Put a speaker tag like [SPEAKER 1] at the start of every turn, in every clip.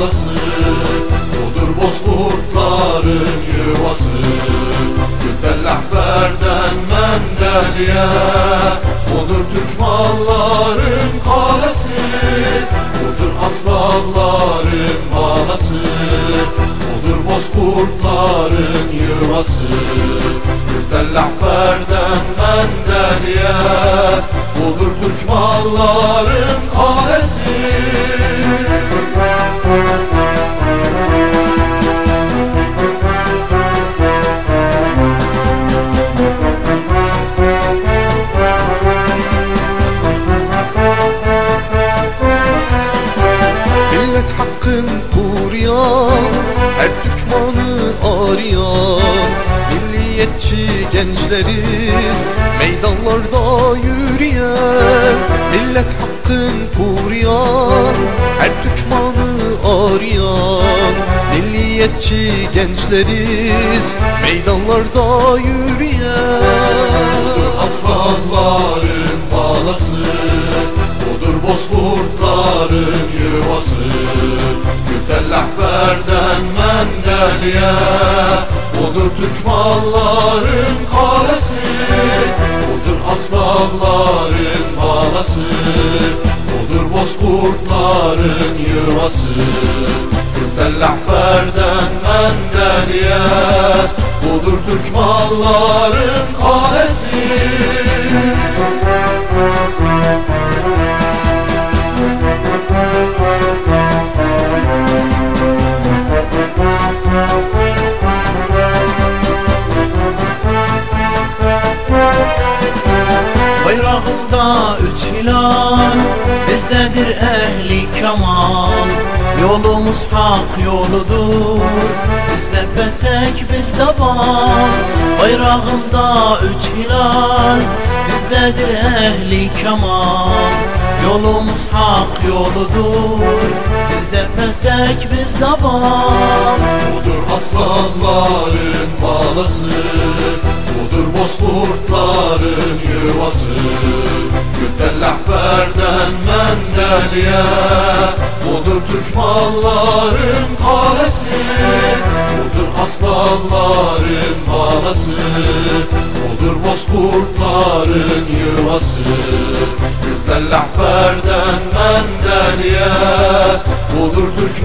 [SPEAKER 1] adası Odur bozkurtların yuvası. Gülden lahverden mendeliye Odur Türk kalesi.
[SPEAKER 2] Odur aslanların balası. Odur bozkurtların yuvası. Gençleriz Meydanlarda yürüyen Millet hakkın kuryan Her Türkmanı arayan Milliyetçi gençleriz Meydanlarda yürüyen.
[SPEAKER 1] Aslanların balası Odur bozkurtların yuvası Güldellahferden Mendeliye Odur Türk malların kalesi Odur aslanların balası Odur bozkurtların yuvası. Güldellahferden Mendeliye Odur Türk malların kalesi
[SPEAKER 3] Bayrağında üç hilal Bizdedir ehli kemal Yolumuz hak yoludur Bizde petek bizde bal Bayrağında üç hilal Bizdedir ehli kemal Yolumuz hak yoludur Bizde petek bizde bal
[SPEAKER 1] Odur aslanların balası Odur bozkurtların yuvası. Güldellahferden Mendeliye. Odur Türk malların kalesi Odur aslanların balası Odur bozkurtların yuvası. Güldellahferden Mendeliye. Odur Türk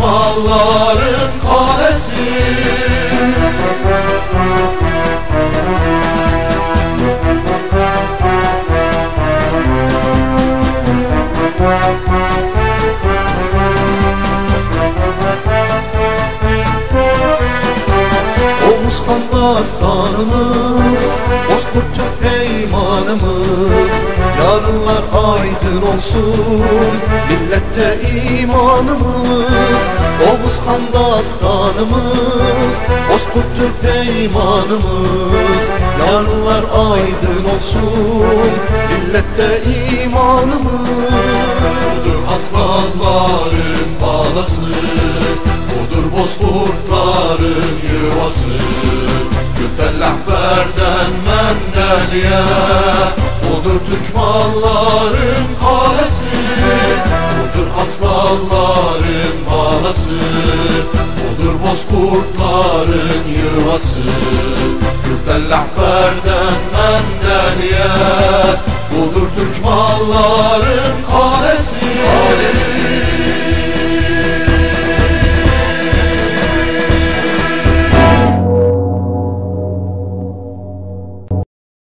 [SPEAKER 2] dastanımız Bozkurt Türk peymanımız Yarınlar aydın olsun Millette imanımız. Oğuz kan dastanımız Bozkurt Türk peymanımız Yarınlar aydın olsun Millette imanımız.
[SPEAKER 1] Aslanların balası bozkurtların yuvası. Güldellahferden Mendeliye Odur Türk malların kalesi. Odur aslanların balası Odur bozkurtların yuvası. Güldellahferden Mendeliye